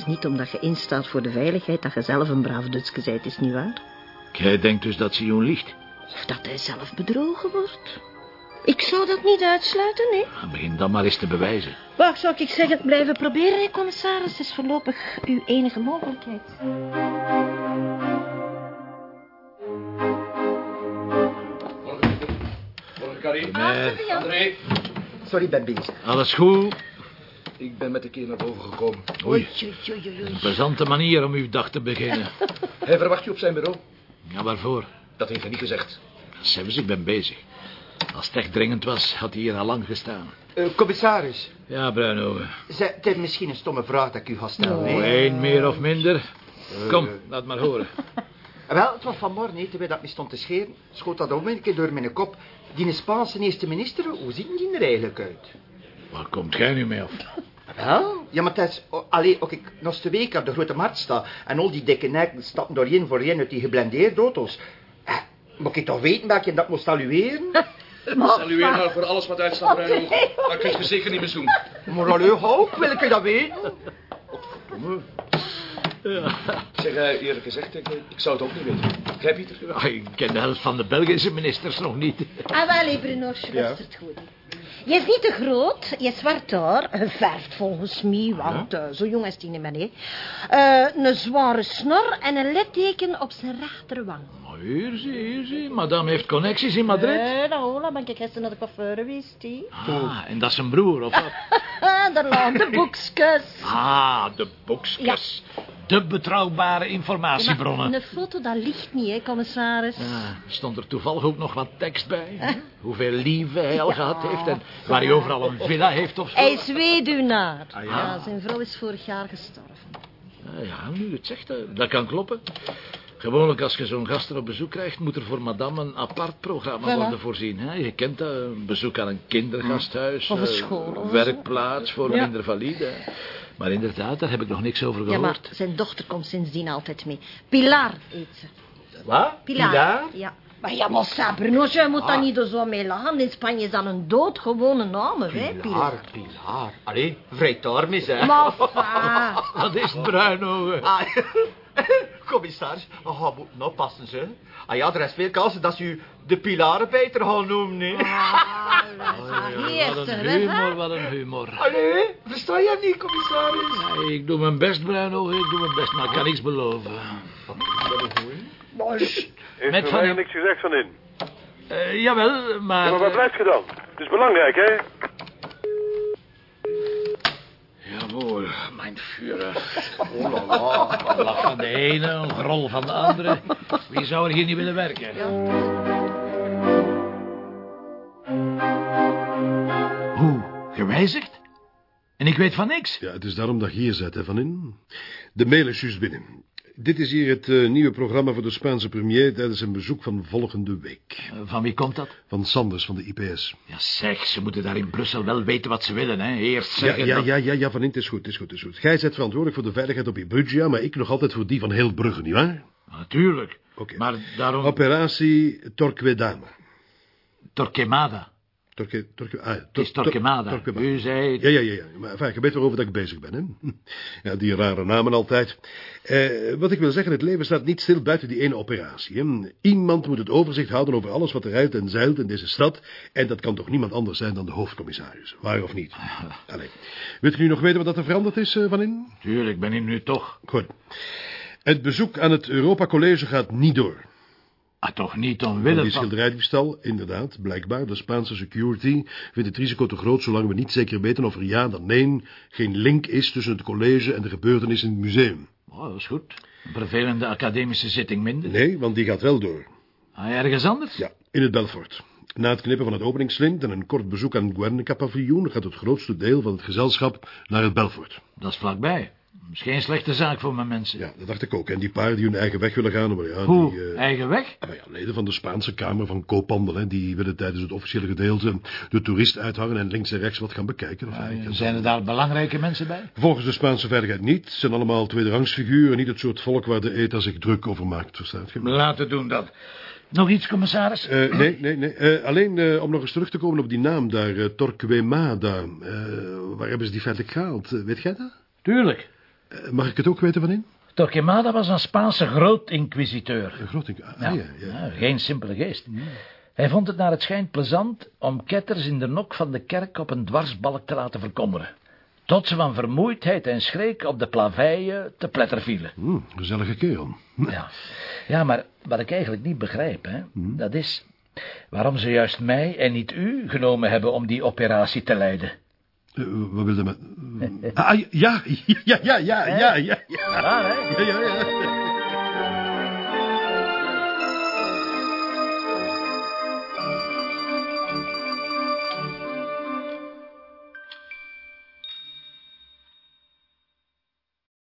Het is niet omdat je instaat voor de veiligheid dat je zelf een braaf Dutske bent, is niet waar? Jij denkt dus dat Sion liegt? Of dat hij zelf bedrogen wordt. Ik zou dat niet uitsluiten, nee. Nou, Begin dan maar eens te bewijzen. Wacht, zou ik zeggen, blijven proberen, hè, commissaris. is voorlopig uw enige mogelijkheid. Morgen, Karin. Eh, André, Sorry, ben bezig. alles goed? Ik ben met de keer naar boven gekomen. Oei, Oei, oei, oei, oei. een plezante manier om uw dag te beginnen. Hij verwacht je op zijn bureau. Ja, waarvoor? Dat heeft hij niet gezegd. Zelfs, ik ben bezig. Als het echt dringend was, had hij hier al lang gestaan. Eh, commissaris, Ja, Bruino. zij, het is misschien een stomme vraag dat ik u ga stellen. hè? Eén meer of minder. Kom, laat maar horen. Eh, Wel, het was vanmorgen, hè, terwijl dat me stond te scheren, schoot dat om een keer door mijn kop. Die Spaanse eerste minister, hoe ziet die er eigenlijk uit? Waar komt jij nu mee af? Wel? Ja, maar het is... oh, Allee, ook ik nog de week op de grote markt sta... en al die dikke nekken stappen door één voor één uit die geblendeerde auto's. Eh, moet ik toch weten dat je dat moest salueren? Salueer maar voor alles wat uitstaat, Bruino. Dat kun je zeker niet meer doen. maar allee, ook, wil ik dat weten? Zeg, eh, eerlijk gezegd, ik, ik zou het ook niet weten. Jij, Pieter? Ah, ik ken de helft van de Belgische ministers nog niet. Ah, wel, hè, Brunoosje, luistert goed. Je is niet te groot, je is zwart hoor. Geverfd volgens mij, want eh, zo jong is die niet meer, hè. Eh, een zware snor en een litteken op zijn rechterwang. Maar hier zie, hier zie. Madame heeft connecties in Madrid. Nee, dat hola, ben ik gisteren naar de coiffeur geweest, hè. Ah, en dat is zijn broer, of wat? De boekjes. Ah, de boekjes. De betrouwbare informatiebronnen. Een foto, dat ligt niet, hè, commissaris. Ja, stond er toevallig ook nog wat tekst bij. hè? Hoeveel liefde hij al gehad heeft en waar hij overal een villa heeft of zo. Hij is weduwnaar. Ah, ja? ja, zijn vrouw is vorig jaar gestorven. Ja, ja, nu het zegt, dat kan kloppen. Gewoonlijk als je zo'n gasten op bezoek krijgt... moet er voor madame een apart programma Voilà. worden voorzien. Hè? Je kent dat, een bezoek aan een kindergasthuis... Of een school of zo. werkplaats voor Ja. minder valide. Maar inderdaad, daar heb ik nog niks over Ja, gehoord. maar zijn dochter komt sindsdien altijd mee. Pilar heet ze. Wat? Pilar? Ja. Maar ja, maar Sabrino's, je moet Ah. daar niet zo mee lachen. In Spanje is dat een doodgewone naam, hè, Pilar. Pilar, Pilar. Allee, vrij tarmis, hè? Maar. Dat is bruin, hè. Ah, commissaris, oh, moet nou passen, ze. Ah ja, er is veel kans dat ze u de Pilarenpeter gaan noemen, hè? Hier, Wat zeg, een humor, wat een humor. Allee, versta je niet, commissaris? Ja, ik doe mijn best, Bruino, ik doe mijn best, maar ik kan niks beloven. Heeft Met er van mij hem- niks gezegd van in. Eh, jawel, Ja, maar... maar waar blijft je dan? Het is belangrijk, hè? Führer. Oh la la. Een lach van de ene, een grol van de andere. Wie zou er hier niet willen werken? Hoe? Gewijzigd? En ik weet van niks. Ja, het is daarom dat je hier zit, hè, Van In. De mail is juist binnen. Dit is hier het eh, nieuwe programma voor de Spaanse premier tijdens een bezoek van volgende week. Eh, Van wie komt dat? Van Sanders van de IPS. Ja, zeg, ze moeten daar in Brussel wel weten wat ze willen, hè. Eerst Ja, zeggen ja, dat- ja, ja, ja, Van In, het is goed, is goed, is goed. Gij bent verantwoordelijk voor de veiligheid op Ibruggia, maar ik nog altijd voor die van heel Brugge, nietwaar? Natuurlijk. Oké. Maar daarom... Operatie Torquedama. Torquemada. Ah, Het is Torquemada. U zei... Ja, ja, ja, ja. Maar enfin, je weet waarover dat ik bezig ben, hè? Ja, die rare namen altijd. Eh, wat ik wil zeggen, het leven staat niet stil buiten die ene operatie. Hè? Iemand moet het overzicht houden over alles wat er ruilt en zeilt in deze stad. En dat kan toch niemand anders zijn dan de hoofdcommissaris. Waar of niet? Allee. Wilt u nu nog weten wat dat er veranderd is, eh, Van In? Tuurlijk, ik ben hier nu toch. Goed. Het bezoek aan het Europa College gaat niet door. Ah, toch niet Van omwille die van... schilderijdiefstal, inderdaad, blijkbaar. De Spaanse security vindt het risico te groot... zolang we niet zeker weten of er ja dan nee... geen link is tussen het college en de gebeurtenis in het museum. Oh, dat is goed. Een vervelende academische zitting minder. Nee, want die gaat wel door. Ah, ergens anders? Ja, in het Belfort. Na het knippen van het openingslint en een kort bezoek aan het Guernica-paviljoen... gaat het grootste deel van het gezelschap naar het Belfort. Dat is vlakbij. Is geen slechte zaak voor mijn mensen. Ja, dat dacht ik ook. En die paar die hun eigen weg willen gaan... Maar ja, Hoe? die, eh, Eigen weg? Ah, maar ja, leden van de Spaanse Kamer van Koophandel... Hè, die willen tijdens het officiële gedeelte de toerist uithangen... en links en rechts wat gaan bekijken. Of eigenlijk. Zijn er daar belangrijke mensen bij? Volgens de Spaanse veiligheid niet. Het zijn allemaal tweederangsfiguren... niet het soort volk waar de ETA zich druk over maakt, verstaat je? Laten doen dat. Nog iets, commissaris? Eh, nee, nee, nee. Eh, alleen eh, om nog eens terug te komen op die naam daar, Torquemada. Eh, waar hebben ze die feitelijk gehaald? Eh, weet jij dat? Tuurlijk. Eh, mag ik het ook weten van in? Torquemada was een Spaanse groot-inquisiteur. Een grote... Ah, Ja, ja, geen simpele geest. Hij vond het naar het schijnt plezant om ketters in de nok van de kerk op een dwarsbalk te laten verkommeren. Tot ze van vermoeidheid en schrik op de plaveien te pletter vielen. Hm, gezellige kerel. Ja. ja, maar wat ik eigenlijk niet begrijp, hè, dat is waarom ze juist mij en niet u genomen hebben om die operatie te leiden. Eh, wat wilde men... Ah, ja, ja, ja, ja, ja, ja, ja. Ja, ja, ja.